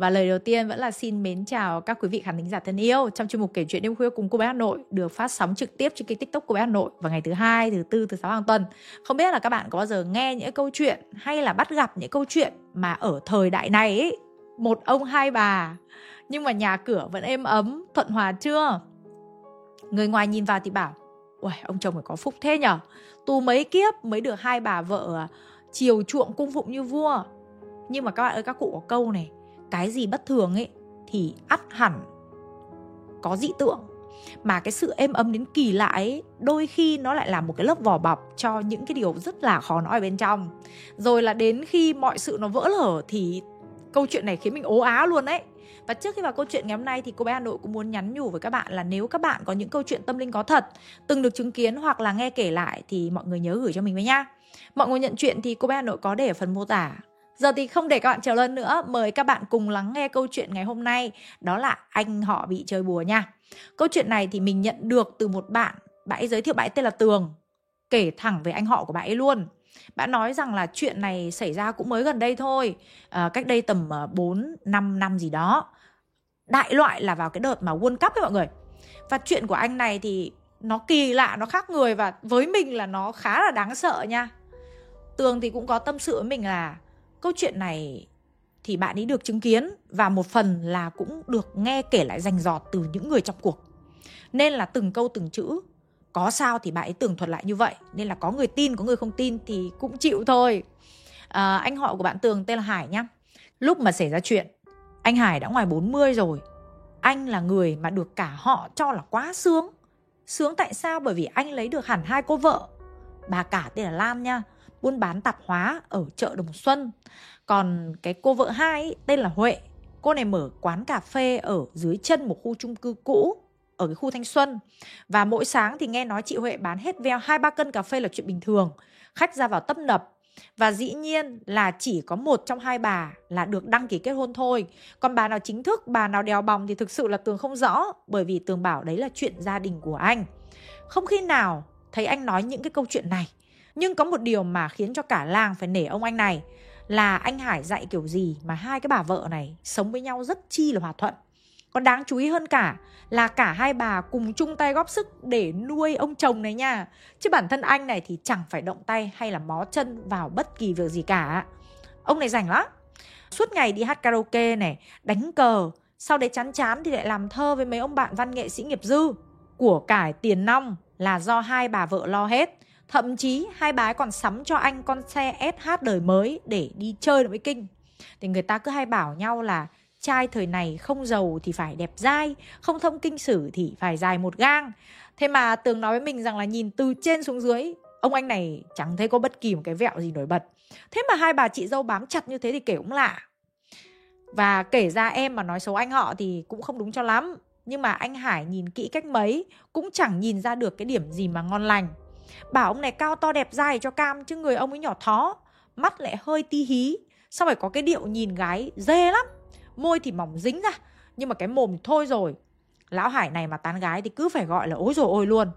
và lời đầu tiên vẫn là xin mến chào các quý vị khán thính giả thân yêu trong chuyên mục kể chuyện đêm khuya cùng cô bé Hà Nội được phát sóng trực tiếp trên kênh TikTok của bé Hà Nội vào ngày thứ hai, thứ tư, thứ sáu hàng tuần. Không biết là các bạn có bao giờ nghe những câu chuyện hay là bắt gặp những câu chuyện mà ở thời đại này ấy, một ông hai bà nhưng mà nhà cửa vẫn êm ấm, thuận hòa chưa? Người ngoài nhìn vào thì bảo, ui ông chồng phải có phúc thế nhở? Tu mấy kiếp mới được hai bà vợ à, chiều chuộng cung phụng như vua. Nhưng mà các bạn ơi, các cụ có câu này, cái gì bất thường ấy, thì ắt hẳn có dị tượng. Mà cái sự êm ấm đến kỳ lạ ấy, đôi khi nó lại là một cái lớp vỏ bọc cho những cái điều rất là khó nói ở bên trong. Rồi là đến khi mọi sự nó vỡ lở thì câu chuyện này khiến mình ố á luôn đấy. Và trước khi vào câu chuyện ngày hôm nay thì cô bé Hà Nội cũng muốn nhắn nhủ với các bạn là nếu các bạn có những câu chuyện tâm linh có thật, từng được chứng kiến hoặc là nghe kể lại thì mọi người nhớ gửi cho mình với nhá Mọi người nhận chuyện thì cô bé Hà Nội có để ở phần mô tả. Giờ thì không để các bạn chờ lâu nữa, mời các bạn cùng lắng nghe câu chuyện ngày hôm nay, đó là anh họ bị chơi bùa nha. Câu chuyện này thì mình nhận được từ một bạn, bạn ấy giới thiệu bạn ấy tên là Tường, kể thẳng về anh họ của bạn ấy luôn. Bạn nói rằng là chuyện này xảy ra cũng mới gần đây thôi, à, cách đây tầm ờ, 4 5 năm gì đó. Đại loại là vào cái đợt mà World Cup ấy mọi người. Và chuyện của anh này thì nó kỳ lạ, nó khác người và với mình là nó khá là đáng sợ nha. Tường thì cũng có tâm sự với mình là câu chuyện này thì bạn ấy được chứng kiến và một phần là cũng được nghe kể lại rành rọt từ những người trong cuộc. Nên là từng câu từng chữ có sao thì bạn ấy tường thuật lại như vậy nên là có người tin có người không tin thì cũng chịu thôi. À, anh họ của bạn tường tên là hải nhá. Lúc mà xảy ra chuyện anh hải đã ngoài 40 rồi. Anh là người mà được cả họ cho là quá sướng. Sướng tại sao? Bởi vì anh lấy được hẳn hai cô vợ. Bà cả tên là lam nha buôn bán tạp hóa ở chợ Đồng Xuân. Còn cái cô vợ hai ấy, tên là Huệ. Cô này mở quán cà phê ở dưới chân một khu chung cư cũ ở cái khu Thanh Xuân. Và mỗi sáng thì nghe nói chị Huệ bán hết veo hai ba cân cà phê là chuyện bình thường. Khách ra vào tấp nập. Và dĩ nhiên là chỉ có một trong hai bà là được đăng ký kết hôn thôi. Còn bà nào chính thức, bà nào đèo bòng thì thực sự là Tường không rõ. Bởi vì Tường bảo đấy là chuyện gia đình của anh. Không khi nào thấy anh nói những cái câu chuyện này nhưng có một điều mà khiến cho cả làng phải nể ông anh này là anh Hải dạy kiểu gì mà hai cái bà vợ này sống với nhau rất chi là hòa thuận. Còn đáng chú ý hơn cả là cả hai bà cùng chung tay góp sức để nuôi ông chồng này nha. Chứ bản thân anh này thì chẳng phải động tay hay là mó chân vào bất kỳ việc gì cả. Ông này rảnh lắm. Suốt ngày đi hát karaoke này, đánh cờ, sau đấy chán chán thì lại làm thơ với mấy ông bạn văn nghệ sĩ nghiệp dư. Của cải tiền nong là do hai bà vợ lo hết. Thậm chí hai bái còn sắm cho anh con xe SH đời mới để đi chơi với kinh. Thì người ta cứ hay bảo nhau là trai thời này không giàu thì phải đẹp dai, không thông kinh sử thì phải dài một gang. Thế mà Tường nói với mình rằng là nhìn từ trên xuống dưới, ông anh này chẳng thấy có bất kỳ một cái vẹo gì nổi bật. Thế mà hai bà chị dâu bám chặt như thế thì kể cũng lạ. Và kể ra em mà nói xấu anh họ thì cũng không đúng cho lắm. Nhưng mà anh Hải nhìn kỹ cách mấy cũng chẳng nhìn ra được cái điểm gì mà ngon lành. Bảo ông này cao to đẹp dài cho cam chứ người ông ấy nhỏ thó. Mắt lại hơi ti hí. Sao phải có cái điệu nhìn gái dê lắm? Môi thì mỏng dính ra Nhưng mà cái mồm thôi rồi. Lão Hải này mà tán gái thì cứ phải gọi là ối rồi ôi luôn.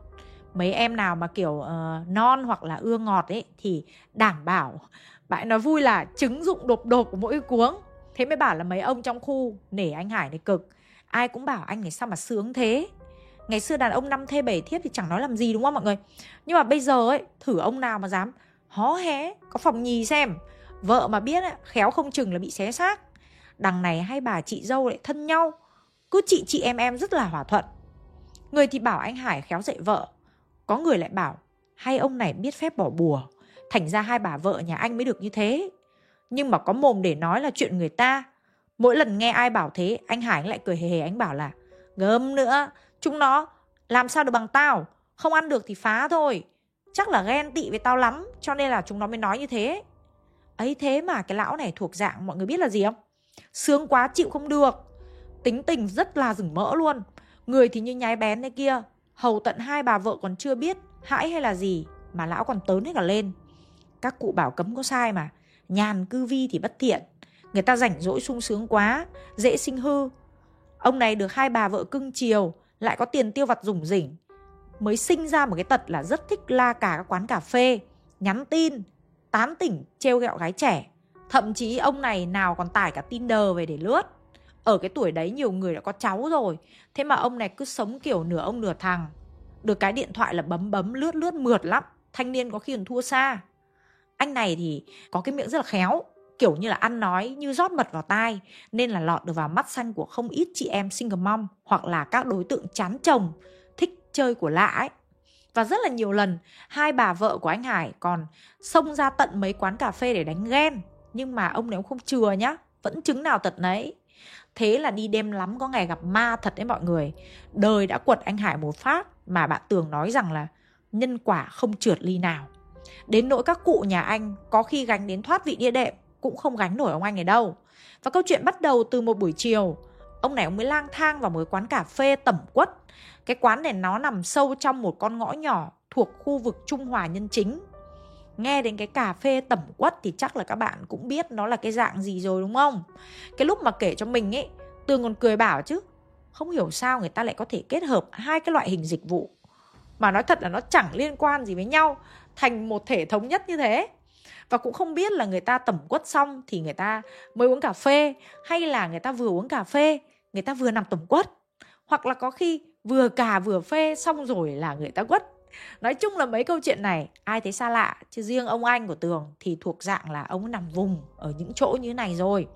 Mấy em nào mà kiểu uh, non hoặc là ưa ngọt ấy Thì đảm bảo Bạn nói vui là trứng dụng đột đột của mỗi cuống. Thế mới bảo là mấy ông trong khu Nể anh Hải này cực. Ai cũng bảo anh này sao mà sướng thế? Ngày xưa đàn ông năm thê bảy thiếp thì chẳng nói làm gì đúng không mọi người? Nhưng mà bây giờ ấy Thử ông nào mà dám hó hé Có phòng nhì xem. Vợ mà biết ấy, khéo không chừng là bị xé xác. Đằng này hai bà chị dâu lại thân nhau. Cứ chị chị em em rất là hòa thuận. Người thì bảo anh Hải khéo dạy vợ. Có người lại bảo Hay ông này biết phép bỏ bùa Thành ra hai bà vợ nhà anh mới được như thế. Nhưng mà có mồm để nói là chuyện người ta. Mỗi lần nghe ai bảo thế Anh Hải lại cười hề hề anh bảo là Gớm nữa Chúng nó làm sao được bằng tao? Không ăn được thì phá thôi. Chắc là ghen tị với tao lắm, Cho nên là chúng nó mới nói như thế. Ấy thế mà cái lão này thuộc dạng mọi người biết là gì không? Sướng quá, chịu không được. Tính tình rất là rừng mỡ luôn. Người thì như nhái bén thế kia, Hầu tận hai bà vợ còn chưa biết Hãi hay là gì, Mà lão còn tớn hết cả lên. Các cụ bảo cấm có sai mà. Nhàn cư vi thì bất thiện. Người ta rảnh rỗi sung sướng quá, Dễ sinh hư. Ông này được hai bà vợ cưng chiều lại có tiền tiêu vặt rủng rỉnh, mới sinh ra một cái tật là rất thích la cả các quán cà phê, nhắn tin, tán tỉnh, trêu ghẹo gái trẻ. Thậm chí ông này nào còn tải cả Tinder về để lướt. Ở cái tuổi đấy nhiều người đã có cháu rồi, thế mà ông này cứ sống kiểu nửa ông nửa thằng. Được cái điện thoại là bấm bấm, lướt lướt mượt lắm, thanh niên có khi còn thua xa. Anh này thì có cái miệng rất là khéo kiểu như là ăn nói như rót mật vào tai, nên là lọt được vào mắt xanh của không ít chị em single mom hoặc là các đối tượng chán chồng, thích chơi của lạ ấy. Và rất là nhiều lần, hai bà vợ của anh Hải còn xông ra tận mấy quán cà phê để đánh ghen, nhưng mà ông này ông không chừa nhá, vẫn chứng nào tật nấy. Thế là đi đêm lắm có ngày gặp ma thật đấy mọi người. Đời đã quật anh Hải một phát mà bạn Tường nói rằng là nhân quả không trượt ly nào. Đến nỗi các cụ nhà anh có khi gánh đến thoát vị địa đệm cũng không gánh nổi ông anh này đâu. Và câu chuyện bắt đầu từ một buổi chiều, ông này ông mới lang thang vào một quán cà phê tẩm quất. Cái quán này nó nằm sâu trong một con ngõ nhỏ thuộc khu vực Trung Hòa Nhân Chính. Nghe đến cái cà phê tẩm quất thì chắc là các bạn cũng biết nó là cái dạng gì rồi đúng không? Cái lúc mà kể cho mình ấy, tường còn cười bảo chứ, không hiểu sao người ta lại có thể kết hợp hai cái loại hình dịch vụ mà nói thật là nó chẳng liên quan gì với nhau, thành một thể thống nhất như thế và cũng không biết là người ta tẩm quất xong thì người ta mới uống cà phê hay là người ta vừa uống cà phê người ta vừa nằm tẩm quất. Hoặc là có khi vừa cà vừa phê xong rồi là người ta quất. Nói chung là mấy câu chuyện này ai thấy xa lạ chứ riêng ông anh của tường thì thuộc dạng là ông nằm vùng ở những chỗ như này rồi.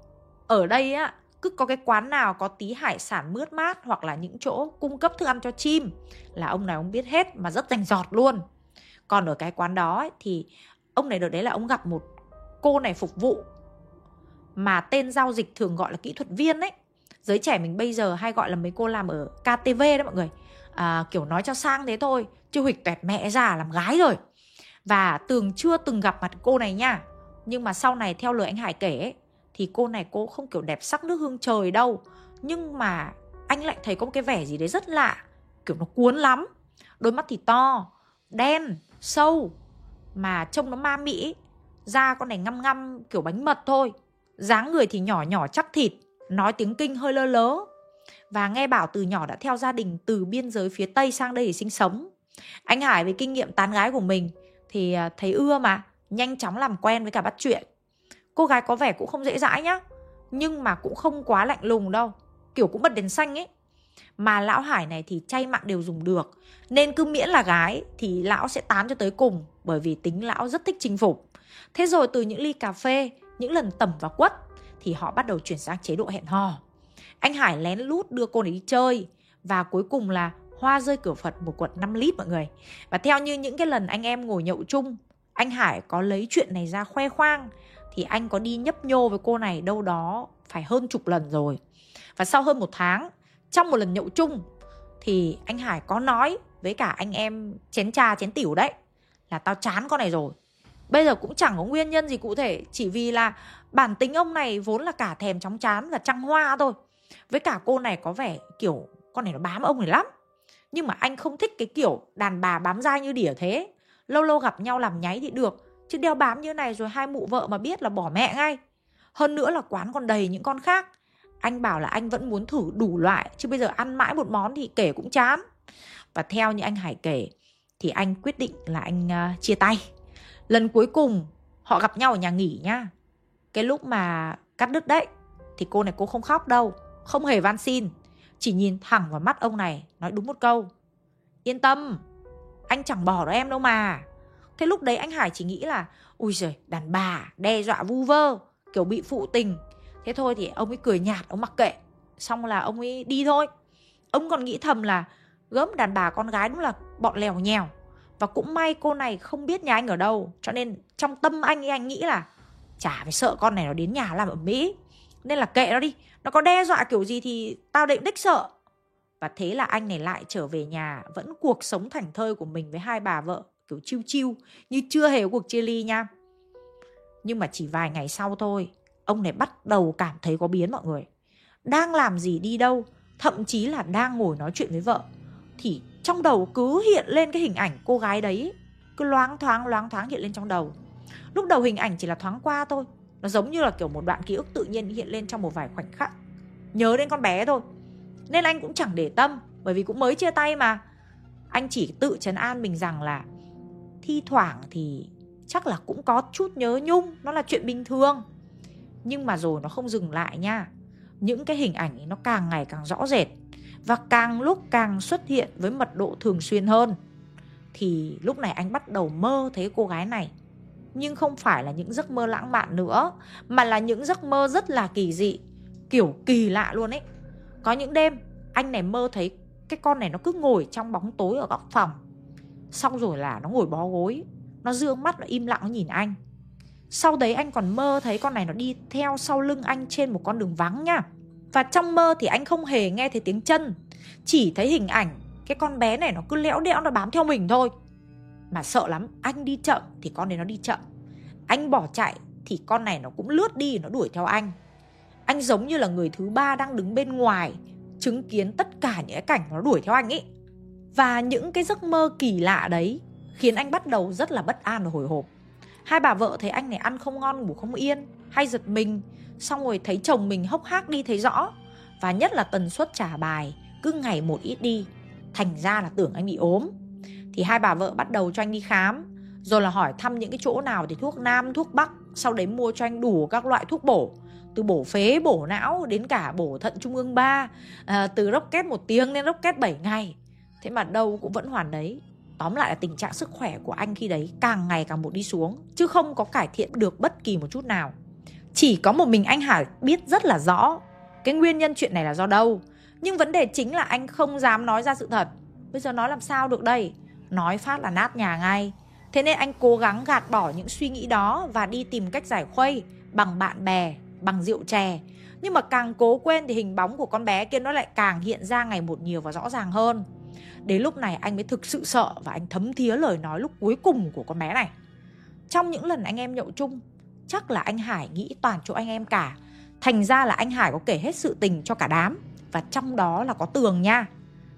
Ở đây á cứ có cái quán nào có tí hải sản mướt mát hoặc là những chỗ cung cấp thức ăn cho chim là ông này ông biết hết mà rất rành giọt luôn. Còn ở cái quán đó ấy, thì ông này được đấy là ông gặp một cô này phục vụ mà tên giao dịch thường gọi là kỹ thuật viên ấy. Giới trẻ mình bây giờ hay gọi là mấy cô làm ở KTV đó mọi người. À, kiểu nói cho sang thế thôi chứ huỵch tuẹt mẹ già làm gái rồi. Và tường chưa từng gặp mặt cô này nha. Nhưng mà sau này theo lời anh hải kể ấy, thì cô này cô không kiểu đẹp sắc nước hương trời đâu. Nhưng mà anh lại thấy có một cái vẻ gì đấy rất lạ kiểu nó cuốn lắm. Đôi mắt thì to đen sâu mà trông nó ma mỹ, da con này ngăm ngăm kiểu bánh mật thôi. Dáng người thì nhỏ nhỏ chắc thịt nói tiếng kinh hơi lơ lớ. Và nghe bảo từ nhỏ đã theo gia đình từ biên giới phía tây sang đây để sinh sống. Anh hải với kinh nghiệm tán gái của mình thì à, thấy ưa mà nhanh chóng làm quen với cả bắt chuyện. Cô gái có vẻ cũng không dễ dãi nhá nhưng mà cũng không quá lạnh lùng đâu kiểu cũng bật đèn xanh ấy mà lão hải này thì chay mặn đều dùng được nên cứ miễn là gái thì lão sẽ tán cho tới cùng bởi vì tính lão rất thích chinh phục. Thế rồi từ những ly cà phê, những lần tẩm và quất, thì họ bắt đầu chuyển sang chế độ hẹn hò. Anh hải lén lút đưa cô này đi chơi, và cuối cùng là hoa rơi cửa phật một quận 5 lít mọi người. Và theo như những cái lần anh em ngồi nhậu chung, anh hải có lấy chuyện này ra khoe khoang, thì anh có đi nhấp nhô với cô này đâu đó phải hơn chục lần rồi. Và sau hơn một tháng, trong một lần nhậu chung, thì anh Hải có nói với cả anh em chén trà, chén tiểu đấy là tao chán con này rồi. Bây giờ cũng chẳng có nguyên nhân gì cụ thể, chỉ vì là bản tính ông này vốn là cả thèm chóng chán và trăng hoa thôi. Với cả cô này có vẻ kiểu con này nó bám ông này lắm. Nhưng mà anh không thích cái kiểu đàn bà bám dai như đỉa thế. Lâu lâu gặp nhau làm nháy thì được, chứ đeo bám như này rồi hai mụ vợ mà biết là bỏ mẹ ngay. Hơn nữa là quán còn đầy những con khác. Anh bảo là anh vẫn muốn thử đủ loại, chứ bây giờ ăn mãi một món thì kể cũng chán. Và theo như anh hải kể thì anh quyết định là anh uh, chia tay. Lần cuối cùng họ gặp nhau ở nhà nghỉ nhá. Cái lúc mà cắt đứt đấy thì cô này cô không khóc đâu không hề van xin. Chỉ nhìn thẳng vào mắt ông này nói đúng một câu. Yên tâm anh chẳng bỏ đó em đâu mà. Thế lúc đấy anh hải chỉ nghĩ là ui giời đàn bà đe dọa vu vơ kiểu bị phụ tình. Thế thôi thì ông ấy cười nhạt ông mặc kệ. Xong là ông ấy đi thôi. Ông còn nghĩ thầm là gớm đàn bà con gái đúng là bọn lèo nhèo. Và cũng may cô này không biết nhà anh ở đâu, cho nên trong tâm anh ấy, anh nghĩ là, chả phải sợ con này nó đến nhà làm ở mỹ, nên là kệ nó đi, nó có đe dọa kiểu gì thì tao định đích sợ. Và thế là anh này lại trở về nhà, vẫn cuộc sống thảnh thơi của mình với hai bà vợ, kiểu chiêu chiêu như chưa hề có cuộc chia ly nha. Nhưng mà chỉ vài ngày sau thôi, ông này bắt đầu cảm thấy có biến mọi người. Đang làm gì đi đâu, thậm chí là đang ngồi nói chuyện với vợ thì trong đầu cứ hiện lên cái hình ảnh cô gái đấy, cứ loáng thoáng loáng thoáng hiện lên trong đầu. Lúc đầu hình ảnh chỉ là thoáng qua thôi, nó giống như là kiểu một đoạn ký ức tự nhiên hiện lên trong một vài khoảnh khắc, nhớ đến con bé thôi. Nên anh cũng chẳng để tâm, bởi vì cũng mới chia tay mà. Anh chỉ tự trấn an mình rằng là thi thoảng thì chắc là cũng có chút nhớ nhung, nó là chuyện bình thường. Nhưng mà rồi nó không dừng lại nha, những cái hình ảnh nó càng ngày càng rõ rệt và càng lúc càng xuất hiện với mật độ thường xuyên hơn. Thì lúc này anh bắt đầu mơ thấy cô gái này. Nhưng không phải là những giấc mơ lãng mạn nữa, mà là những giấc mơ rất là kỳ dị, kiểu kỳ lạ luôn ấy. Có những đêm, anh này mơ thấy cái con này nó cứ ngồi trong bóng tối ở góc phòng. Xong rồi là nó ngồi bó gối, nó dương mắt, nó im lặng, nó nhìn anh. Sau đấy anh còn mơ thấy con này nó đi theo sau lưng anh trên một con đường vắng nha và trong mơ thì anh không hề nghe thấy tiếng chân. Chỉ thấy hình ảnh, cái con bé này nó cứ lẽo đẽo nó bám theo mình thôi. Mà sợ lắm, anh đi chậm thì con đấy nó đi chậm. Anh bỏ chạy thì con này nó cũng lướt đi, nó đuổi theo anh. Anh giống như là người thứ ba đang đứng bên ngoài, chứng kiến tất cả những cái cảnh nó đuổi theo anh ấy. Và những cái giấc mơ kỳ lạ đấy khiến anh bắt đầu rất là bất an và hồi hộp. Hai bà vợ thấy anh này ăn không ngon, ngủ không yên, hay giật mình xong rồi thấy chồng mình hốc hác đi thấy rõ. Và nhất là tần suất trả bài cứ ngày một ít đi. Thành ra là tưởng anh bị ốm. Thì hai bà vợ bắt đầu cho anh đi khám. Rồi là hỏi thăm những cái chỗ nào thì thuốc nam thuốc bắc. Sau đấy mua cho anh đủ các loại thuốc bổ. Từ bổ phế bổ não đến cả bổ thận trung ương 3 à, từ rocket một tiếng đến rocket 7 ngày. Thế mà đâu cũng vẫn hoàn đấy. Tóm lại là tình trạng sức khỏe của anh khi đấy càng ngày càng một đi xuống. Chứ không có cải thiện được bất kỳ một chút nào chỉ có một mình anh Hải biết rất là rõ cái nguyên nhân chuyện này là do đâu. Nhưng vấn đề chính là anh không dám nói ra sự thật. Bây giờ nói làm sao được đây? Nói phát là nát nhà ngay. Thế nên anh cố gắng gạt bỏ những suy nghĩ đó và đi tìm cách giải khuây bằng bạn bè bằng rượu chè. Nhưng mà càng cố quên thì hình bóng của con bé kia nó lại càng hiện ra ngày một nhiều và rõ ràng hơn. Đến lúc này anh mới thực sự sợ và anh thấm thía lời nói lúc cuối cùng của con bé này. Trong những lần anh em nhậu chung, chắc là anh Hải nghĩ toàn chỗ anh em cả. Thành ra là anh Hải có kể hết sự tình cho cả đám và trong đó là có tường nha.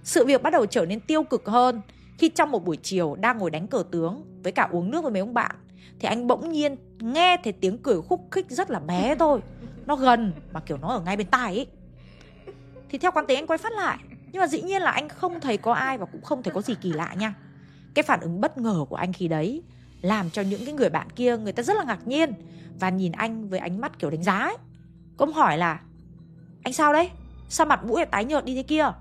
Sự việc bắt đầu trở nên tiêu cực hơn khi trong một buổi chiều đang ngồi đánh cờ tướng với cả uống nước với mấy ông bạn thì anh bỗng nhiên nghe thấy tiếng cười khúc khích rất là bé thôi. Nó gần mà kiểu nó ở ngay bên tai ấy. Thì theo quán tính anh quay phát lại nhưng mà dĩ nhiên là anh không thấy có ai và cũng không thấy có gì kỳ lạ nha cái phản ứng bất ngờ của anh khi đấy làm cho những cái người bạn kia người ta rất là ngạc nhiên và nhìn anh với ánh mắt kiểu đánh giá ấy. Công hỏi là, anh sao đấy? Sao mặt mũi lại tái nhợt đi thế kia?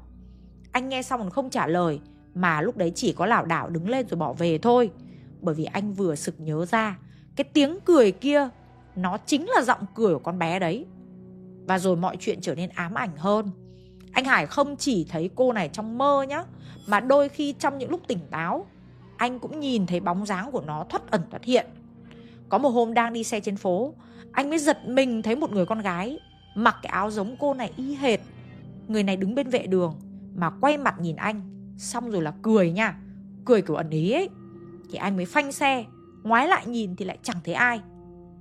Anh nghe xong còn không trả lời, mà lúc đấy chỉ có lảo đảo đứng lên rồi bỏ về thôi. Bởi vì anh vừa sực nhớ ra, cái tiếng cười kia, nó chính là giọng cười của con bé đấy. Và rồi mọi chuyện trở nên ám ảnh hơn. Anh Hải không chỉ thấy cô này trong mơ nhá, Mà đôi khi trong những lúc tỉnh táo anh cũng nhìn thấy bóng dáng của nó thoát ẩn thoát hiện. Có một hôm đang đi xe trên phố, Anh mới giật mình thấy một người con gái Mặc cái áo giống cô này y hệt. Người này đứng bên vệ đường Mà quay mặt nhìn anh, Xong rồi là cười nha, Cười kiểu ẩn ý ấy. Thì anh mới phanh xe, Ngoái lại nhìn thì lại chẳng thấy ai.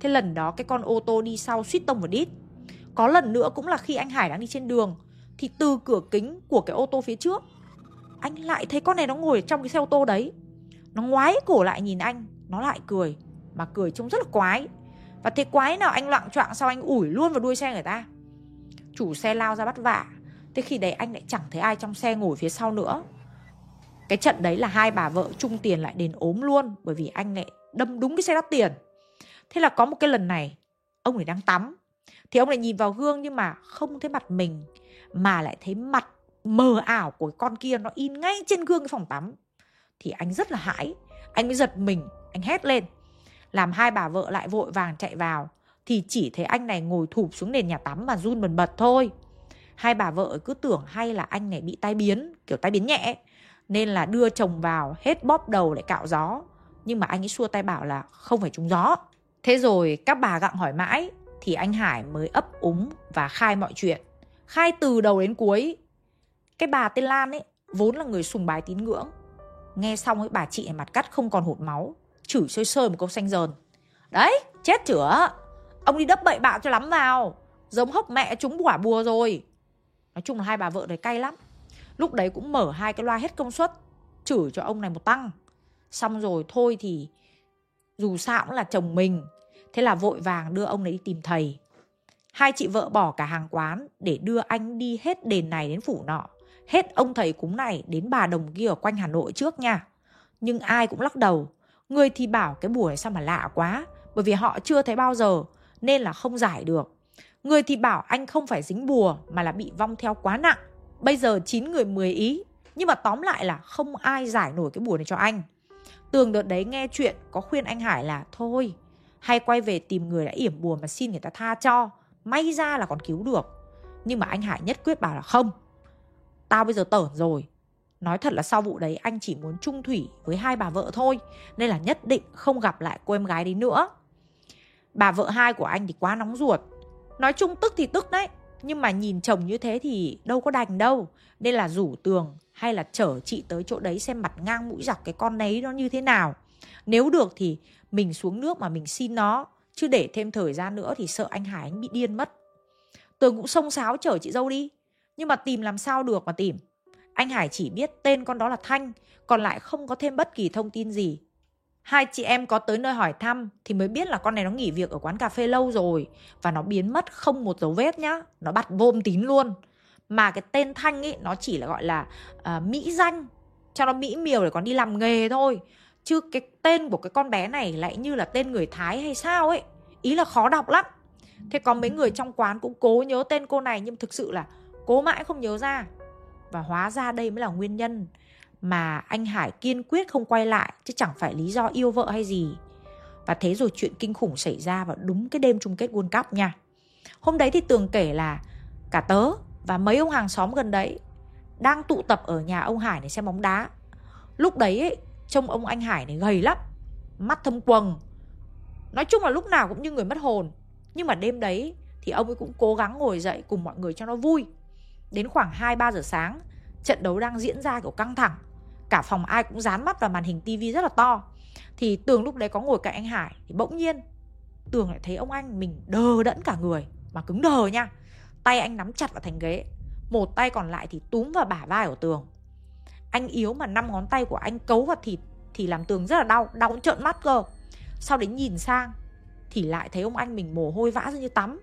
Thế lần đó cái con ô tô đi sau suýt tông vào đít. Có lần nữa cũng là khi anh Hải đang đi trên đường, thì từ cửa kính của cái ô tô phía trước, Anh lại thấy con này nó ngồi trong cái xe ô tô đấy. Nó ngoái cổ lại nhìn anh, Nó lại cười, Mà cười trông rất là quái. Và thế quái nào anh loạn choạng sau anh ủi luôn vào đuôi xe người ta? Chủ xe lao ra bắt vả, Thế khi đấy anh lại chẳng thấy ai trong xe ngồi phía sau nữa. Cái trận đấy là hai bà vợ chung tiền lại đền ốm luôn, Bởi vì anh lại đâm đúng cái xe đắt tiền. Thế là có một cái lần này, Ông ấy đang tắm. Thì ông lại nhìn vào gương nhưng mà không thấy mặt mình, mà lại thấy mặt mờ ảo của con kia nó in ngay trên gương cái phòng tắm thì anh rất là hãi. Anh mới giật mình, anh hét lên. Làm hai bà vợ lại vội vàng chạy vào. Thì chỉ thấy anh này ngồi thụp xuống nền nhà tắm mà run bần bật thôi. Hai bà vợ cứ tưởng hay là anh này bị tai biến, kiểu tai biến nhẹ. Nên là đưa chồng vào, hết bóp đầu lại cạo gió. Nhưng mà anh ấy xua tay bảo là không phải trúng gió. Thế rồi các bà gặng hỏi mãi, thì anh hải mới ấp úng và khai mọi chuyện. Khai từ đầu đến cuối. Cái bà tên lan ấy, vốn là người sùng bái tín ngưỡng nghe xong ấy, bà chị này mặt cắt, không còn hột máu. Chửi sôi sôi một câu xanh dờn. Đấy, chết chửa ông đi đắp bậy bạo cho lắm vào. Giống hốc mẹ chúng quả bùa rồi. Nói chung là hai bà vợ đấy cay lắm. Lúc đấy cũng mở hai cái loa hết công suất, chửi cho ông này một tăng. Xong rồi thôi thì dù sao cũng là chồng mình. Thế là vội vàng đưa ông này đi tìm thầy. Hai chị vợ bỏ cả hàng quán để đưa anh đi hết đền này đến phủ nọ. Hết ông thầy cúng này đến bà đồng kia ở quanh Hà Nội trước nha. Nhưng ai cũng lắc đầu. Người thì bảo cái bùa này sao mà lạ quá. Bởi vì họ chưa thấy bao giờ, nên là không giải được. Người thì bảo anh không phải dính bùa mà là bị vong theo quá nặng. Bây giờ 9 người 10 ý. Nhưng mà tóm lại là không ai giải nổi cái bùa này cho anh. Tường đợt đấy nghe chuyện, có khuyên anh Hải là, thôi, hay quay về tìm người đã yểm bùa mà xin người ta tha cho. May ra là còn cứu được. Nhưng mà anh Hải nhất quyết bảo là, không. Tao bây giờ tởn rồi. Nói thật là sau vụ đấy anh chỉ muốn chung thủy với hai bà vợ thôi. Nên là nhất định không gặp lại cô em gái đấy nữa. Bà vợ hai của anh thì quá nóng ruột. Nói chung tức thì tức đấy. Nhưng mà nhìn chồng như thế thì đâu có đành đâu. Nên là rủ tường hay là chở chị tới chỗ đấy xem mặt ngang mũi dọc cái con đấy nó như thế nào. Nếu được thì mình xuống nước mà mình xin nó. Chứ để thêm thời gian nữa thì sợ anh Hải anh bị điên mất. Tường cũng xông xáo chở chị dâu đi. Nhưng mà tìm làm sao được mà tìm. Anh Hải chỉ biết tên con đó là Thanh, còn lại không có thêm bất kỳ thông tin gì. Hai chị em có tới nơi hỏi thăm thì mới biết là con này nó nghỉ việc ở quán cà phê lâu rồi và nó biến mất không một dấu vết nhá. Nó bắt vôm tín luôn. Mà cái tên Thanh ấy nó chỉ là gọi là uh, mỹ danh cho nó mỹ miều để còn đi làm nghề thôi. Chứ cái tên của cái con bé này lại như là tên người Thái hay sao ấy. Ý là khó đọc lắm. Thế có mấy người trong quán cũng cố nhớ tên cô này nhưng thực sự là cố mãi không nhớ ra. Và hóa ra đây mới là nguyên nhân mà anh Hải kiên quyết không quay lại chứ chẳng phải lý do yêu vợ hay gì. Và thế rồi chuyện kinh khủng xảy ra vào đúng cái đêm chung kết World Cup nha. Hôm đấy thì Tường kể là cả tớ và mấy ông hàng xóm gần đấy đang tụ tập ở nhà ông Hải để xem bóng đá. Lúc đấy ấy, trông ông anh Hải này gầy lắm, mắt thâm quầng. Nói chung là lúc nào cũng như người mất hồn. Nhưng mà đêm đấy thì ông ấy cũng cố gắng ngồi dậy cùng mọi người cho nó vui. Đến khoảng 2-3 giờ sáng, trận đấu đang diễn ra kiểu căng thẳng. Cả phòng ai cũng dán mắt vào màn hình tivi rất là to. Thì Tường lúc đấy có ngồi cạnh anh Hải thì bỗng nhiên Tường lại thấy ông anh mình đờ đẫn cả người mà cứng đờ nha. Tay anh nắm chặt vào thành ghế, một tay còn lại thì túm vào bả vai của Tường. Anh yếu mà năm ngón tay của anh cấu vào thịt thì làm Tường rất là đau, đau cũng trợn mắt cơ. Sau đấy nhìn sang thì lại thấy ông anh mình mồ hôi vã ra như tắm.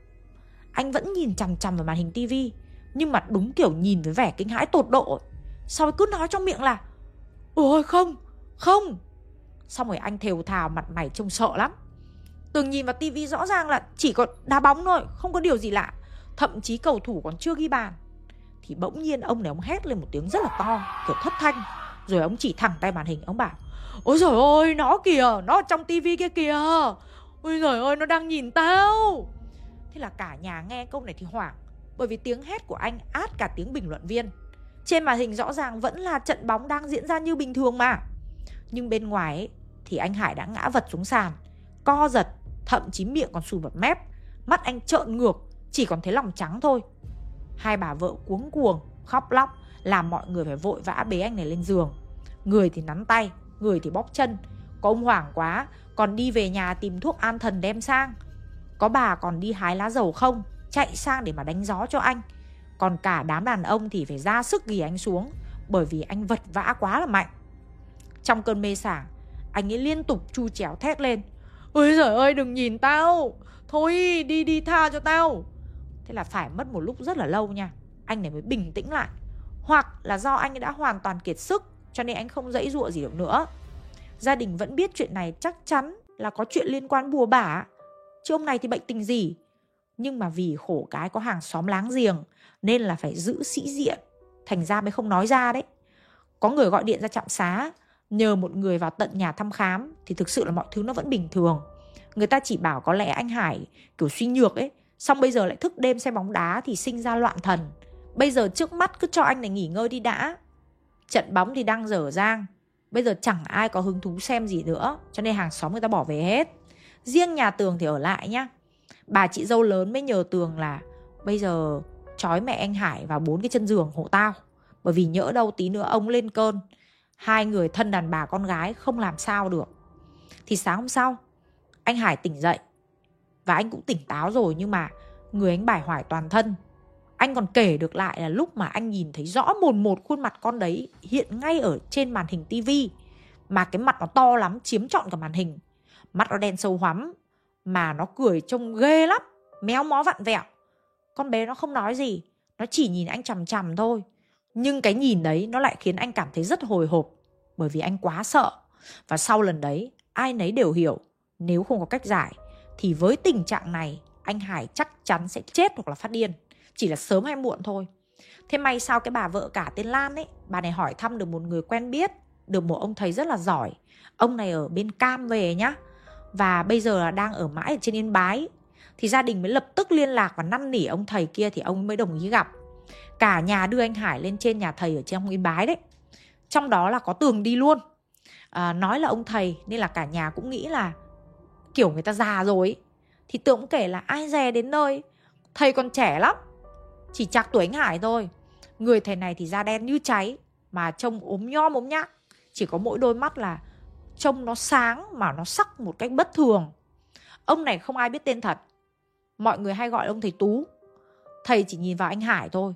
Anh vẫn nhìn chằm chằm vào màn hình tivi nhưng mà đúng kiểu nhìn với vẻ kinh hãi tột độ. Sau cứ nói trong miệng là Ôi không, không. Xong rồi anh thều thào mặt mày trông sợ lắm. Từng nhìn vào tivi rõ ràng là chỉ có đá bóng thôi Không có điều gì lạ. Thậm chí cầu thủ còn chưa ghi bàn. Thì bỗng nhiên ông này ông hét lên một tiếng rất là to Kiểu thất thanh. Rồi ông chỉ thẳng tay màn hình Ông bảo Ôi trời ơi nó kìa Nó trong tivi kia kìa. Ôi trời ơi nó đang nhìn tao. Thế là cả nhà nghe câu này thì hoảng bởi vì tiếng hét của anh át cả tiếng bình luận viên. Trên màn hình rõ ràng vẫn là trận bóng đang diễn ra như bình thường mà. Nhưng bên ngoài ấy, thì anh Hải đã ngã vật xuống sàn, co giật, thậm chí miệng còn sùi bọt mép, mắt anh trợn ngược, chỉ còn thấy lòng trắng thôi. Hai bà vợ cuống cuồng, khóc lóc, làm mọi người phải vội vã bế anh này lên giường. Người thì nắn tay, người thì bóp chân. Có ông hoảng quá, còn đi về nhà tìm thuốc an thần đem sang. Có bà còn đi hái lá dầu không chạy sang để mà đánh gió cho anh. Còn cả đám đàn ông thì phải ra sức ghi anh xuống, bởi vì anh vật vã quá là mạnh. Trong cơn mê sảng, anh ấy liên tục chu chéo thét lên. Ôi giời ơi, đừng nhìn tao! Thôi, đi đi tha cho tao! Thế là phải mất một lúc rất là lâu nha. Anh này mới bình tĩnh lại. Hoặc là do anh ấy đã hoàn toàn kiệt sức, cho nên anh không dãy dụa gì được nữa. Gia đình vẫn biết chuyện này chắc chắn là có chuyện liên quan bùa bả. Chứ ông này thì bệnh tình gì? Nhưng mà vì khổ cái có hàng xóm láng giềng, nên là phải giữ sĩ diện. Thành ra mới không nói ra đấy. Có người gọi điện ra trạm xá, nhờ một người vào tận nhà thăm khám, thì thực sự là mọi thứ nó vẫn bình thường. Người ta chỉ bảo có lẽ anh hải kiểu suy nhược ấy, xong bây giờ lại thức đêm xem bóng đá thì sinh ra loạn thần. Bây giờ trước mắt cứ cho anh này nghỉ ngơi đi đã. Trận bóng thì đang dở dang, bây giờ chẳng ai có hứng thú xem gì nữa, cho nên hàng xóm người ta bỏ về hết. Riêng nhà tường thì ở lại nhá bà chị dâu lớn mới nhờ tường là, bây giờ trói mẹ anh hải vào bốn cái chân giường hộ tao, bởi vì nhỡ đâu tí nữa ông lên cơn, hai người thân đàn bà con gái không làm sao được. Thì sáng hôm sau, anh hải tỉnh dậy, và anh cũng tỉnh táo rồi nhưng mà người anh bài hoài toàn thân. Anh còn kể được lại là lúc mà anh nhìn thấy rõ mồn một khuôn mặt con đấy hiện ngay ở trên màn hình tivi mà cái mặt nó to lắm, chiếm trọn cả màn hình. Mắt nó đen sâu hoắm mà nó cười trông ghê lắm méo mó vặn vẹo con bé nó không nói gì nó chỉ nhìn anh chằm chằm thôi nhưng cái nhìn đấy nó lại khiến anh cảm thấy rất hồi hộp bởi vì anh quá sợ và sau lần đấy ai nấy đều hiểu nếu không có cách giải thì với tình trạng này anh Hải chắc chắn sẽ chết hoặc là phát điên. Chỉ là sớm hay muộn thôi. Thế may sao cái bà vợ cả tên Lan ấy, bà này hỏi thăm được một người quen biết, được một ông thầy rất là giỏi. Ông này ở bên Cam về nhá. Và bây giờ là đang ở mãi ở trên Yên Bái. Thì gia đình mới lập tức liên lạc và năn nỉ ông thầy kia thì ông mới đồng ý gặp. Cả nhà đưa anh Hải lên trên nhà thầy ở trong Yên Bái đấy. Trong đó là có tường đi luôn. À, nói là ông thầy nên là cả nhà cũng nghĩ là kiểu người ta già rồi ấy. Thì tưởng cũng kể là ai dè đến nơi Thầy còn trẻ lắm Chỉ chạc tuổi anh Hải thôi Người thầy này thì da đen như cháy Mà trông ốm nhom ốm nhác Chỉ có mỗi đôi mắt là Trông nó sáng mà nó sắc một cách bất thường. Ông này không ai biết tên thật. Mọi người hay gọi ông thầy Tú. Thầy chỉ nhìn vào anh Hải thôi.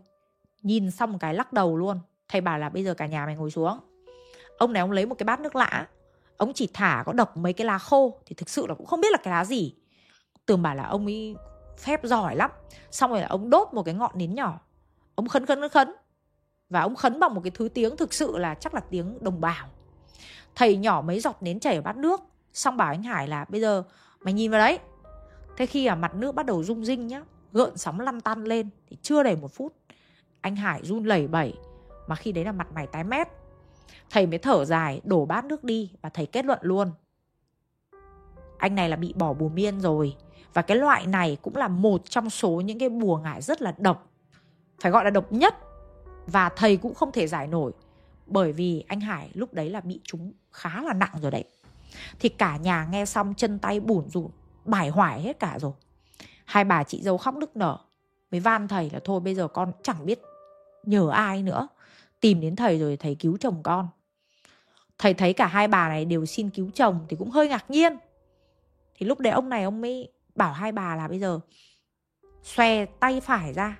Nhìn xong một cái lắc đầu luôn. Thầy bảo là bây giờ cả nhà mày ngồi xuống. Ông này ông lấy một cái bát nước lã. Ông chỉ thả có độc mấy cái lá khô Thì thực sự là cũng không biết là cái lá gì. Tường bảo là ông ấy phép giỏi lắm. Xong rồi là ông đốt một cái ngọn nến nhỏ. Ông khấn khấn khấn. Và ông khấn bằng một cái thứ tiếng thực sự là chắc là tiếng đồng bào. Thầy nhỏ mấy giọt nến chảy ở bát nước. Xong bảo anh Hải là, bây giờ mày nhìn vào đấy. Thế khi mà mặt nước bắt đầu rung rinh nhá, Gợn sóng lăn tăn lên Thì chưa đầy một phút, Anh Hải run lẩy bẩy. Mà khi đấy là mặt mày tái mét. Thầy mới thở dài, đổ bát nước đi Và thầy kết luận luôn. Anh này là bị bỏ bùa miên rồi. Và cái loại này cũng là một trong số những cái bùa ngải rất là độc. Phải gọi là độc nhất. Và thầy cũng không thể giải nổi. Bởi vì anh Hải lúc đấy là bị chúng khá là nặng rồi đấy. Thì cả nhà nghe xong chân tay bủn rủn, bải hoải hết cả rồi. Hai bà chị dâu khóc nức nở, Mới van thầy là thôi bây giờ con chẳng biết nhờ ai nữa, Tìm đến thầy rồi thầy cứu chồng con. Thầy thấy cả hai bà này đều xin cứu chồng Thì cũng hơi ngạc nhiên. Thì lúc đấy ông này ông mới bảo hai bà là bây giờ Xòe tay phải ra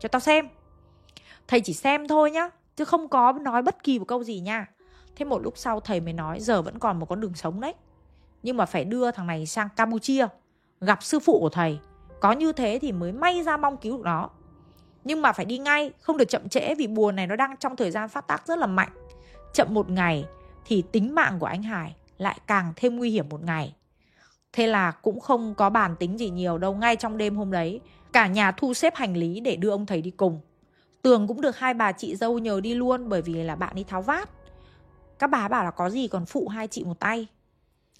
Cho tao xem. Thầy chỉ xem thôi nhá. Chứ không có nói bất kỳ một câu gì nha. Thế một lúc sau thầy mới nói, Giờ vẫn còn một con đường sống đấy. Nhưng mà phải đưa thằng này sang Campuchia, Gặp sư phụ của thầy. Có như thế thì mới may ra mong cứu được nó. Nhưng mà phải đi ngay, Không được chậm trễ vì bùa này nó đang trong thời gian phát tác rất là mạnh. Chậm một ngày Thì tính mạng của anh Hải Lại càng thêm nguy hiểm một ngày. Thế là cũng không có bàn tính gì nhiều đâu, Ngay trong đêm hôm đấy, Cả nhà thu xếp hành lý để đưa ông thầy đi cùng. Tường cũng được hai bà chị dâu nhờ đi luôn Bởi vì là bạn đi tháo vát. Các bà bảo là có gì còn phụ hai chị một tay.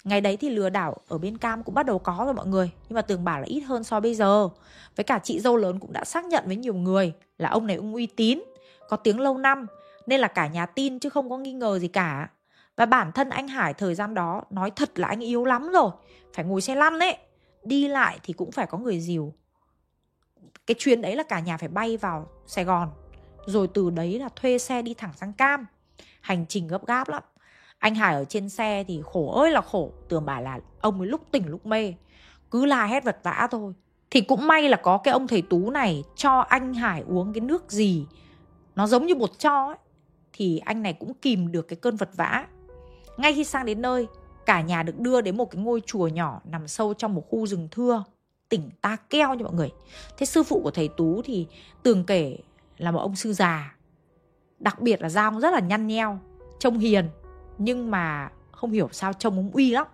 Ngày đấy thì lừa đảo ở bên Cam cũng bắt đầu có rồi mọi người. Nhưng mà Tường bảo là ít hơn so bây giờ. Với cả chị dâu lớn cũng đã xác nhận với nhiều người Là ông này ông uy tín, Có tiếng lâu năm, Nên là cả nhà tin chứ không có nghi ngờ gì cả. Và bản thân anh Hải thời gian đó Nói thật là anh yếu lắm rồi. Phải ngồi xe lăn ấy. Đi lại thì cũng phải có người dìu. Cái chuyến đấy là cả nhà phải bay vào Sài Gòn. Rồi từ đấy là thuê xe đi thẳng sang Cam. Hành trình gấp gáp lắm. Anh Hải ở trên xe thì khổ ơi là khổ. Tưởng bảo là ông ấy lúc tỉnh lúc mê. Cứ la hét vật vã thôi. Thì cũng may là có cái ông thầy Tú này Cho anh Hải uống cái nước gì. Nó giống như bột cho ấy. Thì anh này cũng kìm được cái cơn vật vã. Ngay khi sang đến nơi, Cả nhà được đưa đến một cái ngôi chùa nhỏ Nằm sâu trong một khu rừng thưa. Tỉnh ta keo nha mọi người. Thế sư phụ của thầy Tú thì Tường kể là một ông sư già, Đặc biệt là da ông rất là nhăn nheo, Trông hiền, nhưng mà không hiểu sao trông ông uy lắm.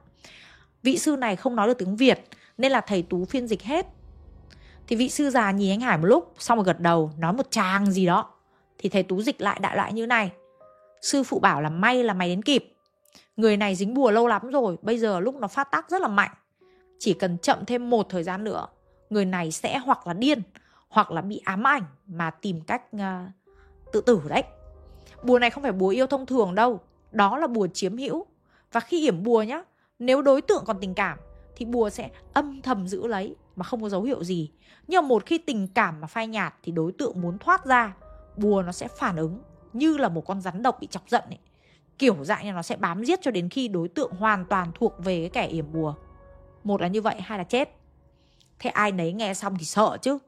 Vị sư này không nói được tiếng việt, nên là thầy tú phiên dịch hết. Thì vị sư già nhìn anh hải một lúc, xong rồi gật đầu, nói một tràng gì đó. Thì thầy tú dịch lại đại loại như này. Sư phụ bảo là may là mày đến kịp. Người này dính bùa lâu lắm rồi, bây giờ lúc nó phát tác rất là mạnh chỉ cần chậm thêm một thời gian nữa người này sẽ hoặc là điên hoặc là bị ám ảnh mà tìm cách uh, tự tử đấy. Bùa này không phải bùa yêu thông thường đâu đó là bùa chiếm hữu. Và khi hiểm bùa nhá nếu đối tượng còn tình cảm thì bùa sẽ âm thầm giữ lấy mà không có dấu hiệu gì. Nhưng mà một khi tình cảm mà phai nhạt thì đối tượng muốn thoát ra bùa nó sẽ phản ứng như là một con rắn độc bị chọc giận ấy. Kiểu dạng như nó sẽ bám giết cho đến khi đối tượng hoàn toàn thuộc về cái kẻ yểm bùa một là như vậy hai là chết. Thế ai nấy nghe xong thì sợ chứ.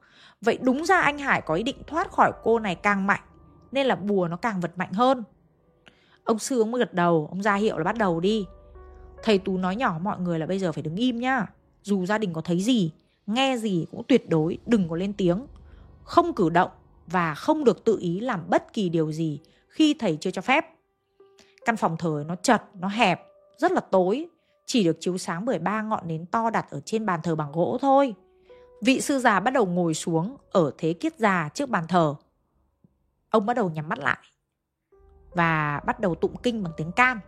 Vậy đúng ra anh hải có ý định thoát khỏi cô này càng mạnh nên là bùa nó càng vật mạnh hơn. Ông sư ông mới gật đầu Ông ra hiệu là bắt đầu đi. Thầy Tú nói nhỏ mọi người là bây giờ phải đứng im nhá. Dù gia đình có thấy gì Nghe gì cũng tuyệt đối đừng có lên tiếng. Không cử động Và không được tự ý làm bất kỳ điều gì Khi thầy chưa cho phép. Căn phòng thờ nó chật, nó hẹp Rất là tối. Chỉ được chiếu sáng bởi ba ngọn nến to đặt ở trên bàn thờ bằng gỗ thôi Vị sư già bắt đầu ngồi xuống ở thế kiết già trước bàn thờ. Ông bắt đầu nhắm mắt lại và bắt đầu tụng kinh bằng tiếng cam.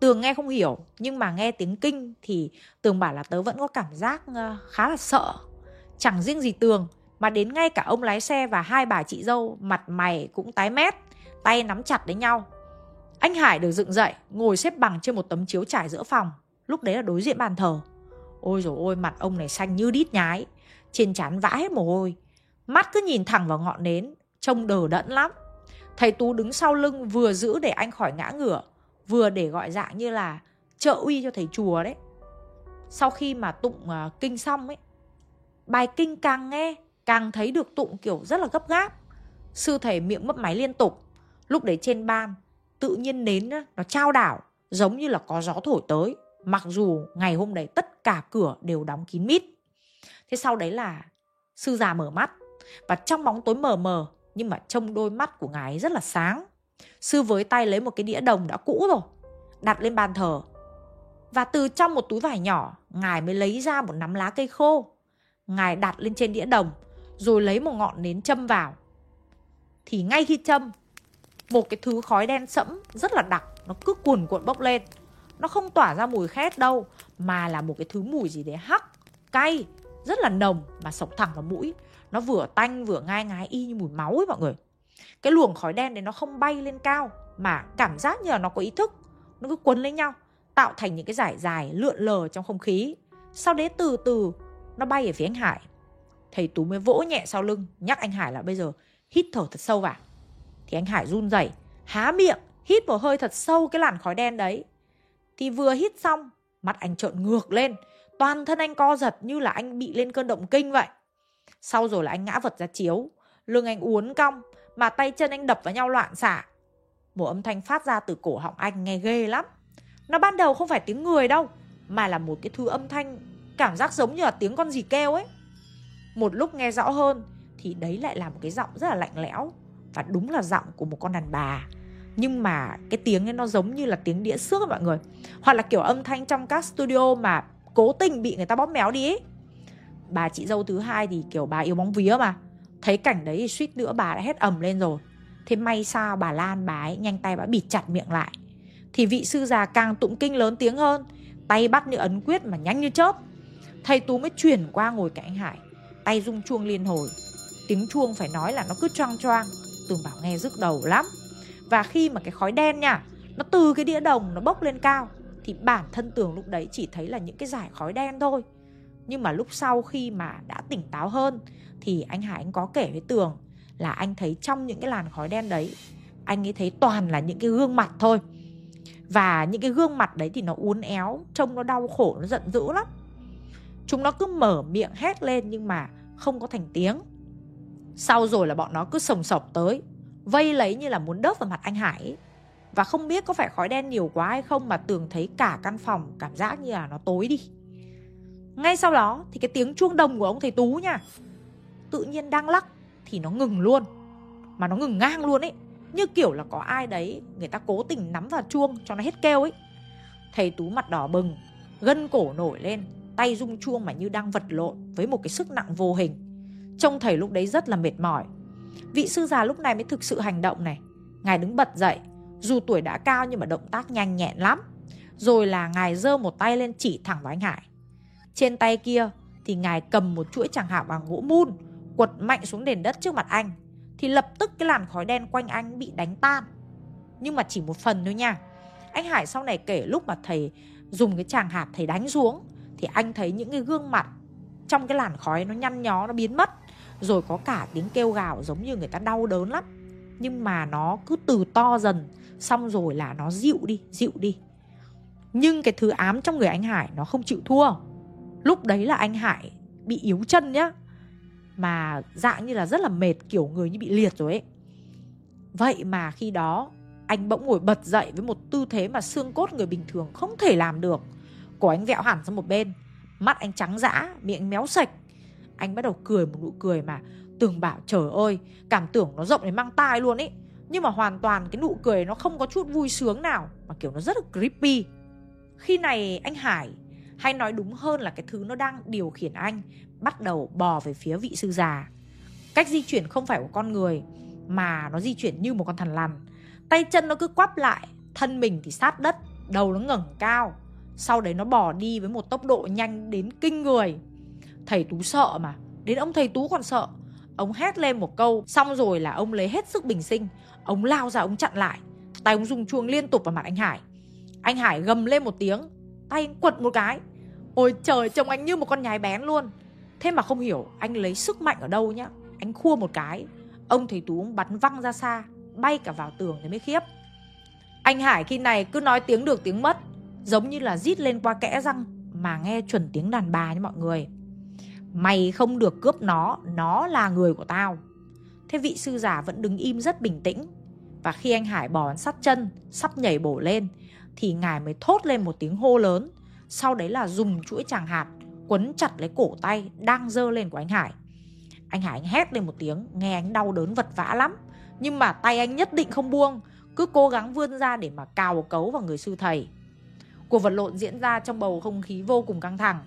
Tường nghe không hiểu nhưng mà nghe tiếng kinh thì Tường bảo là tớ vẫn có cảm giác ờ, khá là sợ. Chẳng riêng gì Tường mà đến ngay cả ông lái xe và hai bà chị dâu mặt mày cũng tái mét, tay nắm chặt lấy nhau. Anh Hải được dựng dậy, ngồi xếp bằng trên một tấm chiếu trải giữa phòng, lúc đấy là đối diện bàn thờ. Ôi rồi ôi, mặt ông này xanh như đít nhái, trên trán vã hết mồ hôi. Mắt cứ nhìn thẳng vào ngọn nến, trông đờ đẫn lắm. Thầy Tú đứng sau lưng vừa giữ để anh khỏi ngã ngửa, vừa để gọi dạng như là trợ uy cho thầy chùa đấy. Sau khi mà tụng uh, kinh xong ấy, bài kinh càng nghe, càng thấy được tụng kiểu rất là gấp gáp. Sư thầy miệng mấp máy liên tục. Lúc đấy trên ban, tự nhiên nến nó trao đảo, giống như là có gió thổi tới. Mặc dù ngày hôm đấy tất cả cửa đều đóng kín mít. Thế sau đấy là sư già mở mắt. Và trong bóng tối mờ mờ, nhưng mà trong đôi mắt của ngài ấy rất là sáng. Sư với tay lấy một cái đĩa đồng đã cũ rồi, đặt lên bàn thờ. Và từ trong một túi vải nhỏ, ngài mới lấy ra một nắm lá cây khô. Ngài đặt lên trên đĩa đồng, rồi lấy một ngọn nến châm vào. Thì ngay khi châm, một cái thứ khói đen sẫm rất là đặc, nó cứ cuồn cuộn bốc lên. Nó không tỏa ra mùi khét đâu, mà là một cái thứ mùi gì đấy hắc, cay, rất là nồng mà sộc thẳng vào mũi. Nó vừa tanh vừa ngai ngái y như mùi máu ấy mọi người. Cái luồng khói đen đấy nó không bay lên cao Mà cảm giác như là nó có ý thức. Nó cứ quấn lấy nhau Tạo thành những cái giải dài lượn lờ trong không khí. Sau đấy từ từ Nó bay về phía anh Hải. Thầy Tú mới vỗ nhẹ sau lưng Nhắc anh Hải là bây giờ hít thở thật sâu vào. Thì anh Hải run rẩy Há miệng hít một hơi thật sâu cái làn khói đen đấy. Thì vừa hít xong, mặt anh trợn ngược lên. Toàn thân anh co giật như là anh bị lên cơn động kinh vậy. Sau rồi là anh ngã vật ra chiếu. Lưng anh uốn cong, Mà tay chân anh đập vào nhau loạn xạ. Một âm thanh phát ra từ cổ họng anh nghe ghê lắm. Nó ban đầu không phải tiếng người đâu, Mà là một cái thứ âm thanh, Cảm giác giống như là tiếng con gì kêu ấy. Một lúc nghe rõ hơn, Thì đấy lại là một cái giọng rất là lạnh lẽo, Và đúng là giọng của một con đàn bà nhưng mà cái tiếng ấy nó giống như là tiếng đĩa xước mọi người. Hoặc là kiểu âm thanh trong các studio mà cố tình bị người ta bóp méo đi ấy. Bà chị dâu thứ hai thì kiểu bà yêu bóng vía mà. Thấy cảnh đấy thì suýt nữa bà đã hết ầm lên rồi. Thế may sao bà lan bà ấy nhanh tay bà bịt chặt miệng lại. Thì vị sư già càng tụng kinh lớn tiếng hơn. Tay bắt như ấn quyết mà nhanh như chớp. Thầy tú mới chuyển qua ngồi cạnh anh hải. Tay rung chuông liên hồi. Tiếng chuông phải nói là nó cứ choang choang. Tường bảo nghe rức đầu lắm và khi mà cái khói đen nha, nó từ cái đĩa đồng nó bốc lên cao, thì bản thân tường lúc đấy chỉ thấy là những cái giải khói đen thôi. Nhưng mà lúc sau khi mà đã tỉnh táo hơn, thì anh Hải anh có kể với Tường là anh thấy trong những cái làn khói đen đấy, anh ấy thấy toàn là những cái gương mặt thôi. Và những cái gương mặt đấy thì nó uốn éo, trông nó đau khổ, nó giận dữ lắm. Chúng nó cứ mở miệng hét lên nhưng mà không có thành tiếng. Sau rồi là bọn nó cứ sồng sọc tới vây lấy như là muốn đớp vào mặt anh Hải ấy. và không biết có phải khói đen nhiều quá hay không mà tường thấy cả căn phòng cảm giác như là nó tối đi. Ngay sau đó thì cái tiếng chuông đồng của ông thầy Tú nha, Tự nhiên đang lắc thì nó ngừng luôn. Mà nó ngừng ngang luôn ấy. Như kiểu là có ai đấy, Người ta cố tình nắm vào chuông cho nó hết kêu ấy. Thầy Tú mặt đỏ bừng, Gân cổ nổi lên, Tay rung chuông mà như đang vật lộn Với một cái sức nặng vô hình. Trông thầy lúc đấy rất là mệt mỏi. Vị sư già lúc này mới thực sự hành động này Ngài đứng bật dậy Dù tuổi đã cao nhưng mà động tác nhanh nhẹn lắm Rồi là ngài giơ một tay lên chỉ thẳng vào anh Hải trên tay kia thì ngài cầm một chuỗi chẳng hạn bằng gỗ mun, quật mạnh xuống nền đất trước mặt anh. Thì lập tức cái làn khói đen quanh anh bị đánh tan. Nhưng mà chỉ một phần thôi nha. Anh Hải sau này kể lúc mà thầy dùng cái chàng hạt thầy đánh xuống thì anh thấy những cái gương mặt trong cái làn khói nó nhăn nhó nó biến mất rồi có cả tiếng kêu gào giống như người ta đau đớn lắm. Nhưng mà nó cứ từ to dần, xong rồi là nó dịu đi dịu đi. Nhưng cái thứ ám trong người anh Hải nó không chịu thua. Lúc đấy là anh Hải bị yếu chân nhá. Mà dạng như là rất là mệt, kiểu người như bị liệt rồi ấy. Vậy mà khi đó, anh bỗng ngồi bật dậy với một tư thế mà xương cốt người bình thường không thể làm được. Cổ anh vẹo hẳn sang một bên, mắt anh trắng dã, miệng méo sạch anh bắt đầu cười một nụ cười mà. Tường bảo, trời ơi, cảm tưởng nó rộng đến mang tai luôn ấy nhưng mà hoàn toàn cái nụ cười nó không có chút vui sướng nào, mà kiểu nó rất là creepy. Khi này anh Hải hay nói đúng hơn là cái thứ nó đang điều khiển anh, bắt đầu bò về phía vị sư già. Cách di chuyển không phải của con người, mà nó di chuyển như một con thằn lằn. Tay chân nó cứ quắp lại, thân mình thì sát đất, đầu nó ngẩng cao. Sau đấy nó bỏ đi với một tốc độ nhanh đến kinh người thầy tú sợ mà. Đến ông thầy tú còn sợ. Ông hét lên một câu, xong rồi là ông lấy hết sức bình sinh. Ông lao ra, ông chặn lại. Tay ông dùng chuông liên tục vào mặt anh hải. Anh hải gầm lên một tiếng, tay anh quật một cái. Ôi trời, trông anh như một con nhái bén luôn. Thế mà không hiểu, anh lấy sức mạnh ở đâu nhá. Anh khua một cái. Ông thầy tú ông bắn văng ra xa, bay cả vào tường thì mới khiếp. Anh hải khi này cứ nói tiếng được tiếng mất, giống như là rít lên qua kẽ răng, mà nghe chuẩn tiếng đàn bà nha mọi người mày không được cướp nó nó là người của tao. Thế vị sư giả vẫn đứng im rất bình tĩnh. Và khi anh hải bò sắt chân, sắp nhảy bổ lên, thì ngài mới thốt lên một tiếng hô lớn. Sau đấy là dùng chuỗi tràng hạt, quấn chặt lấy cổ tay đang dơ lên của anh hải. Anh hải anh hét lên một tiếng, nghe anh đau đớn vật vã lắm. Nhưng mà tay anh nhất định không buông, cứ cố gắng vươn ra để mà cào cấu vào người sư thầy. Cuộc vật lộn diễn ra trong bầu không khí vô cùng căng thẳng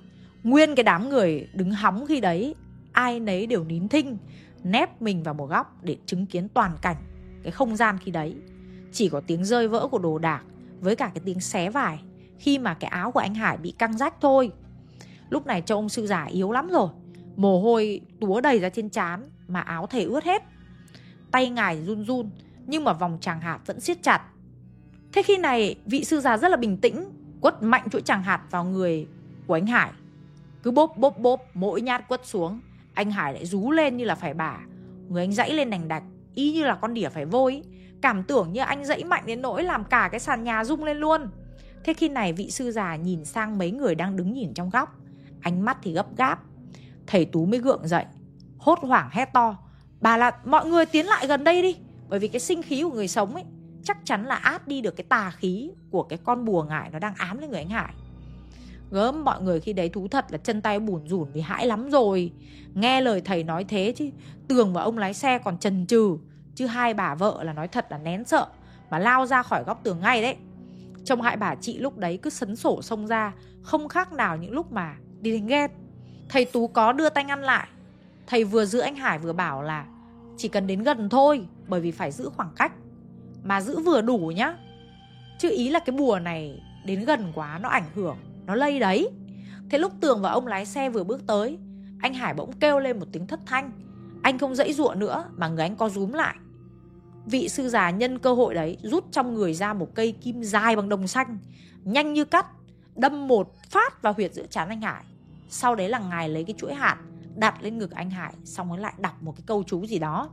nguyên cái đám người đứng hóng khi đấy ai nấy đều nín thinh nép mình vào một góc để chứng kiến toàn cảnh cái không gian khi đấy chỉ có tiếng rơi vỡ của đồ đạc với cả cái tiếng xé vải khi mà cái áo của anh Hải bị căng rách thôi. Lúc này cho ông sư giả yếu lắm rồi, mồ hôi túa đầy ra trên trán mà áo thể ướt hết. Tay ngài run run nhưng mà vòng chàng hạt vẫn siết chặt. Thế khi này vị sư già rất là bình tĩnh, quất mạnh chuỗi chàng hạt vào người của anh Hải. Cứ bốp bốp bốp mỗi nhát quất xuống, anh Hải lại rú lên như là phải bả. Người anh dãy lên đành đạch, y như là con đỉa phải vôi. Cảm tưởng như anh dãy mạnh đến nỗi làm cả cái sàn nhà rung lên luôn. Thế khi này vị sư già nhìn sang mấy người đang đứng nhìn trong góc. Ánh mắt thì gấp gáp. Thầy Tú mới gượng dậy. Hốt hoảng hét to. Bà là mọi người tiến lại gần đây đi. Bởi vì cái sinh khí của người sống ấy Chắc chắn là át đi được cái tà khí Của cái con bùa ngải nó đang ám lên người anh Hải. Gớm, mọi người khi đấy thú thật là chân tay bùn rủn vì hãi lắm rồi. Nghe lời thầy nói thế chứ, Tường và ông lái xe còn trần trừ Chứ hai bà vợ là nói thật là nén sợ, Mà lao ra khỏi góc tường ngay đấy. Trông hại bà chị lúc đấy cứ sấn sổ xông ra, Không khác nào những lúc mà đi đến ghen. Thầy Tú có đưa tay ngăn lại. Thầy vừa giữ anh Hải vừa bảo là, Chỉ cần đến gần thôi, Bởi vì phải giữ khoảng cách. Mà giữ vừa đủ nhá. Chứ ý là cái bùa này đến gần quá nó ảnh hưởng. Nó lây đấy Thế lúc Tường và ông lái xe vừa bước tới Anh Hải bỗng kêu lên một tiếng thất thanh Anh không dãy ruộng nữa Mà người anh co rúm lại Vị sư già nhân cơ hội đấy rút trong người ra một cây kim dài bằng đồng xanh, nhanh như cắt, đâm một phát vào huyệt giữa trán anh Hải. Sau đấy là ngài lấy cái chuỗi hạt đặt lên ngực anh Hải, xong rồi lại đọc một cái câu chú gì đó.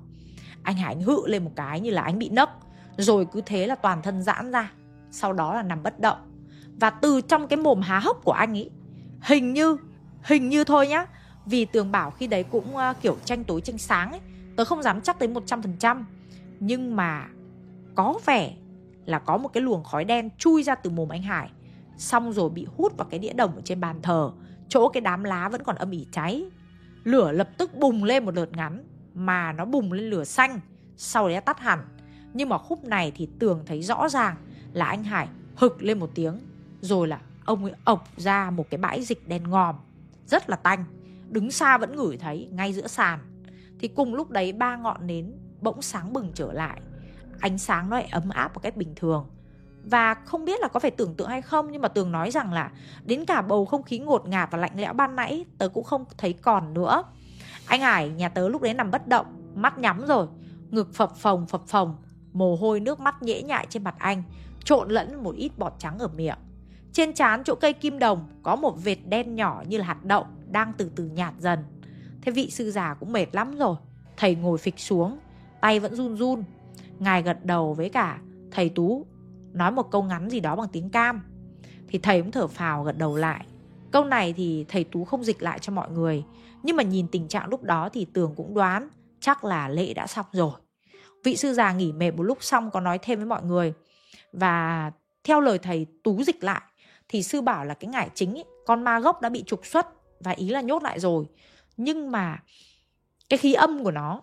Anh Hải hự lên một cái như là anh bị nấc, rồi cứ thế là toàn thân giãn ra, sau đó là nằm bất động. Và từ trong cái mồm há hốc của anh ấy, hình như, hình như thôi nhá, vì tường bảo khi đấy cũng uh, kiểu tranh tối tranh sáng ấy, tớ không dám chắc tới 100%, nhưng mà có vẻ là có một cái luồng khói đen chui ra từ mồm anh Hải Xong rồi bị hút vào cái đĩa đồng ở trên bàn thờ Chỗ cái đám lá vẫn còn âm ỉ cháy. Lửa lập tức bùng lên một đợt ngắn Mà nó bùng lên lửa xanh Sau đấy tắt hẳn. Nhưng mà khúc này thì tường thấy rõ ràng Là anh Hải hực lên một tiếng. Rồi là ông ấy ộc ra một cái bãi dịch đen ngòm, Rất là tanh, Đứng xa vẫn ngửi thấy ngay giữa sàn. Thì cùng lúc đấy ba ngọn nến bỗng sáng bừng trở lại, ánh sáng nó lại ấm áp một cách bình thường. Và không biết là có phải tưởng tượng hay không, nhưng mà tường nói rằng là đến cả bầu không khí ngột ngạt và lạnh lẽo ban nãy, tớ cũng không thấy còn nữa. Anh hải, nhà tớ lúc đấy nằm bất động, mắt nhắm rồi, ngực phập phồng phập phồng, mồ hôi nước mắt nhễ nhại trên mặt anh, trộn lẫn một ít bọt trắng ở miệng trên trán chỗ cây kim đồng có một vệt đen nhỏ như là hạt đậu đang từ từ nhạt dần. Thế vị sư già cũng mệt lắm rồi. Thầy ngồi phịch xuống, tay vẫn run run. Ngài gật đầu với cả thầy tú, nói một câu ngắn gì đó bằng tiếng cam. Thì thầy cũng thở phào gật đầu lại. Câu này thì thầy tú không dịch lại cho mọi người. Nhưng mà nhìn tình trạng lúc đó thì tường cũng đoán chắc là lễ đã xong rồi. Vị sư già nghỉ mệt một lúc xong có nói thêm với mọi người. Và theo lời thầy tú dịch lại thì sư bảo là cái ngải chính ý, con ma gốc đã bị trục xuất và ý là nhốt lại rồi nhưng mà cái khí âm của nó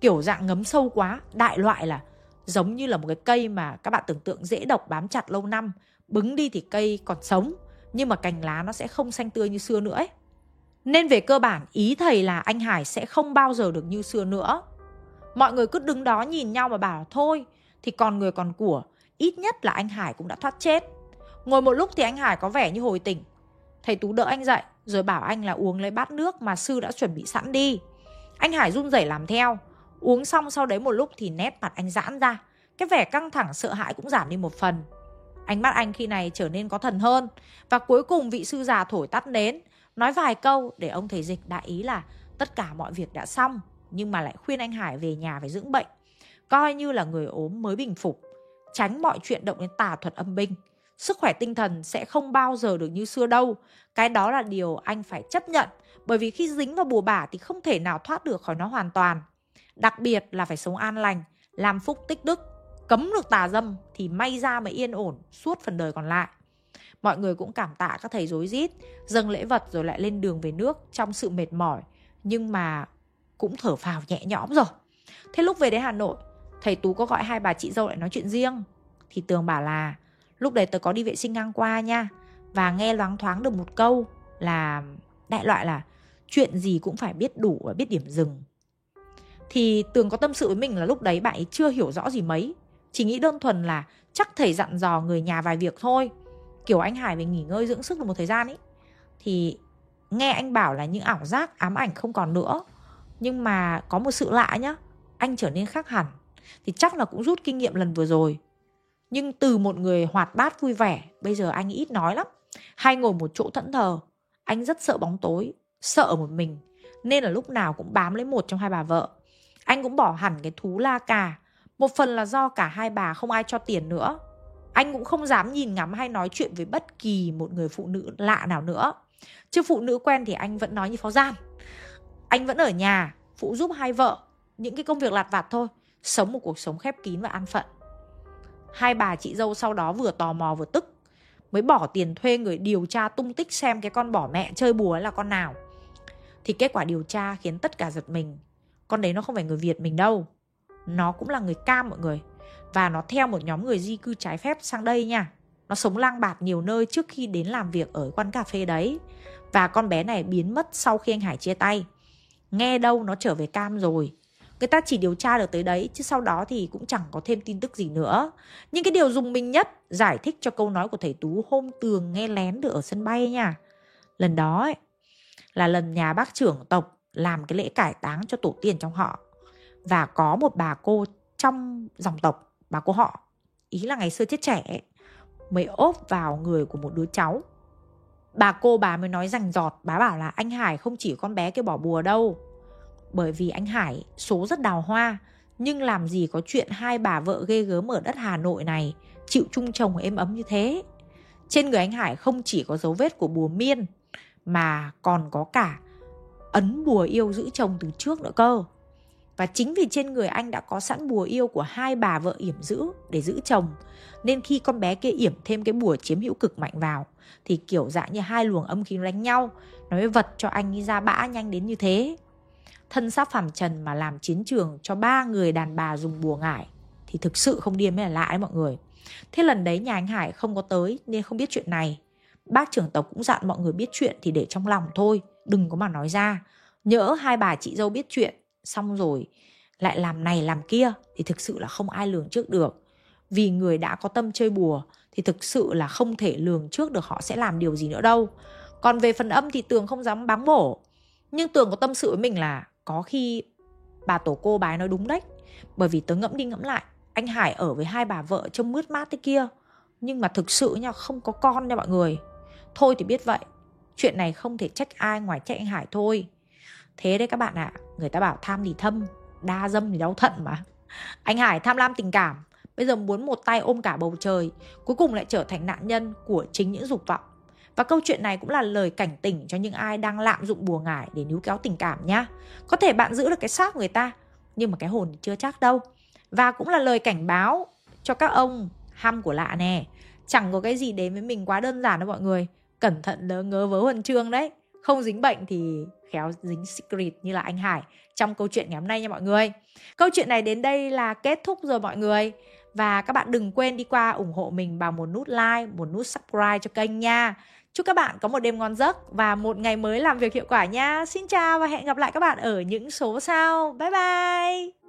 kiểu dạng ngấm sâu quá đại loại là giống như là một cái cây mà các bạn tưởng tượng dễ độc bám chặt lâu năm bứng đi thì cây còn sống nhưng mà cành lá nó sẽ không xanh tươi như xưa nữa ấy. Nên về cơ bản ý thầy là anh Hải sẽ không bao giờ được như xưa nữa. Mọi người cứ đứng đó nhìn nhau mà bảo thôi thì còn người còn của, ít nhất là anh Hải cũng đã thoát chết. Ngồi một lúc thì anh Hải có vẻ như hồi tỉnh. Thầy Tú đỡ anh dậy, rồi bảo anh là uống lấy bát nước mà sư đã chuẩn bị sẵn đi. Anh Hải run rẩy làm theo. Uống xong sau đấy một lúc thì nét mặt anh giãn ra. Cái vẻ căng thẳng, sợ hãi cũng giảm đi một phần. Ánh mắt anh khi này trở nên có thần hơn. Và cuối cùng vị sư già thổi tắt nến. Nói vài câu để ông thầy dịch đại ý là tất cả mọi việc đã xong. Nhưng mà lại khuyên anh Hải về nhà phải dưỡng bệnh. Coi như là người ốm mới bình phục. Tránh mọi chuyện động đến tà thuật âm binh sức khỏe tinh thần sẽ không bao giờ được như xưa đâu. Cái đó là điều anh phải chấp nhận, bởi vì khi dính vào bùa bả thì không thể nào thoát được khỏi nó hoàn toàn. Đặc biệt là phải sống an lành, làm phúc tích đức, cấm được tà dâm thì may ra mới yên ổn suốt phần đời còn lại. Mọi người cũng cảm tạ các thầy rối rít, dâng lễ vật rồi lại lên đường về nước trong sự mệt mỏi, nhưng mà cũng thở phào nhẹ nhõm rồi. Thế lúc về đến Hà Nội, thầy Tú có gọi hai bà chị dâu lại nói chuyện riêng. Thì Tường bảo là Lúc đấy tớ có đi vệ sinh ngang qua nha. Và nghe loáng thoáng được một câu là Đại loại là Chuyện gì cũng phải biết đủ và biết điểm dừng. Thì Tường có tâm sự với mình là lúc đấy bạn ấy chưa hiểu rõ gì mấy. Chỉ nghĩ đơn thuần là chắc thầy dặn dò người nhà vài việc thôi. Kiểu anh Hải về nghỉ ngơi dưỡng sức được một thời gian ấy. Thì nghe anh bảo là những ảo giác, ám ảnh không còn nữa. Nhưng mà có một sự lạ nhá, Anh trở nên khác hẳn. Thì chắc là cũng rút kinh nghiệm lần vừa rồi nhưng từ một người hoạt bát vui vẻ, bây giờ anh ít nói lắm. Hay ngồi một chỗ thẫn thờ, anh rất sợ bóng tối, sợ một mình, nên là lúc nào cũng bám lấy một trong hai bà vợ. Anh cũng bỏ hẳn cái thú la cà, một phần là do cả hai bà không ai cho tiền nữa. Anh cũng không dám nhìn ngắm hay nói chuyện với bất kỳ một người phụ nữ lạ nào nữa. Chứ phụ nữ quen thì anh vẫn nói như phó gian. Anh vẫn ở nhà, phụ giúp hai vợ, những cái công việc lặt vặt thôi, sống một cuộc sống khép kín và an phận. Hai bà chị dâu sau đó vừa tò mò vừa tức, Mới bỏ tiền thuê người điều tra tung tích xem cái con bỏ mẹ chơi bùa là con nào. Thì kết quả điều tra khiến tất cả giật mình. Con đấy nó không phải người Việt mình đâu, Nó cũng là người cam mọi người. Và nó theo một nhóm người di cư trái phép sang đây nha. Nó sống lang bạt nhiều nơi trước khi đến làm việc ở quán cà phê đấy. Và con bé này biến mất sau khi anh Hải chia tay. Nghe đâu nó trở về cam rồi người ta chỉ điều tra được tới đấy chứ sau đó thì cũng chẳng có thêm tin tức gì nữa. Nhưng cái điều dùng mình nhất giải thích cho câu nói của thầy tú hôm tường nghe lén được ở sân bay nha. Lần đó ấy, là lần nhà bác trưởng tộc làm cái lễ cải táng cho tổ tiên trong họ. Và có một bà cô trong dòng tộc bà cô họ ý là ngày xưa chết trẻ mới ốp vào người của một đứa cháu. Bà cô bà mới nói rành giọt bà bảo là anh hải không chỉ con bé kia bỏ bùa đâu bởi vì anh Hải số rất đào hoa, nhưng làm gì có chuyện hai bà vợ ghê gớm ở đất Hà Nội này, chịu chung chồng êm ấm như thế. Trên người anh Hải không chỉ có dấu vết của bùa miên, mà còn có cả ấn bùa yêu giữ chồng từ trước nữa cơ. Và chính vì trên người anh đã có sẵn bùa yêu của hai bà vợ yểm giữ để giữ chồng, Nên khi con bé kia yểm thêm cái bùa chiếm hữu cực mạnh vào, Thì kiểu dạng như hai luồng âm khí đánh nhau Nó mới vật cho anh ra bã nhanh đến như thế thân xác phàm trần mà làm chiến trường cho ba người đàn bà dùng bùa ngải thì thực sự không điên mới là lạ ấy mọi người. Thế lần đấy nhà anh Hải không có tới nên không biết chuyện này. Bác trưởng tộc cũng dặn mọi người biết chuyện thì để trong lòng thôi, đừng có mà nói ra. Nhỡ hai bà chị dâu biết chuyện, xong rồi lại làm này làm kia thì thực sự là không ai lường trước được. Vì người đã có tâm chơi bùa thì thực sự là không thể lường trước được họ sẽ làm điều gì nữa đâu. Còn về phần âm thì Tường không dám báng bổ. Nhưng Tường có tâm sự với mình là có khi bà tổ cô bà ấy nói đúng đấy. Bởi vì tớ ngẫm đi ngẫm lại anh hải ở với hai bà vợ trông mướt mát thế kia nhưng mà thực sự nha không có con nha mọi người. Thôi thì biết vậy chuyện này không thể trách ai ngoài trách anh hải thôi. Thế đấy các bạn ạ à, người ta bảo tham thì thâm đa dâm thì đau thận mà. Anh hải tham lam tình cảm bây giờ muốn một tay ôm cả bầu trời cuối cùng lại trở thành nạn nhân của chính những dục vọng và câu chuyện này cũng là lời cảnh tỉnh cho những ai đang lạm dụng bùa ngải để níu kéo tình cảm nhá. Có thể bạn giữ được cái xác người ta, nhưng mà cái hồn chưa chắc đâu. Và cũng là lời cảnh báo cho các ông ham của lạ nè. Chẳng có cái gì đến với mình quá đơn giản đâu mọi người. Cẩn thận đỡ ngớ vớ huần chương đấy. Không dính bệnh thì khéo dính secret như là anh Hải trong câu chuyện ngày hôm nay nha mọi người. Câu chuyện này đến đây là kết thúc rồi mọi người. Và các bạn đừng quên đi qua ủng hộ mình bằng một nút like, một nút subscribe cho kênh nha. Chúc các bạn có một đêm ngon giấc và một ngày mới làm việc hiệu quả nha. Xin chào và hẹn gặp lại các bạn ở những số sau. Bye bye.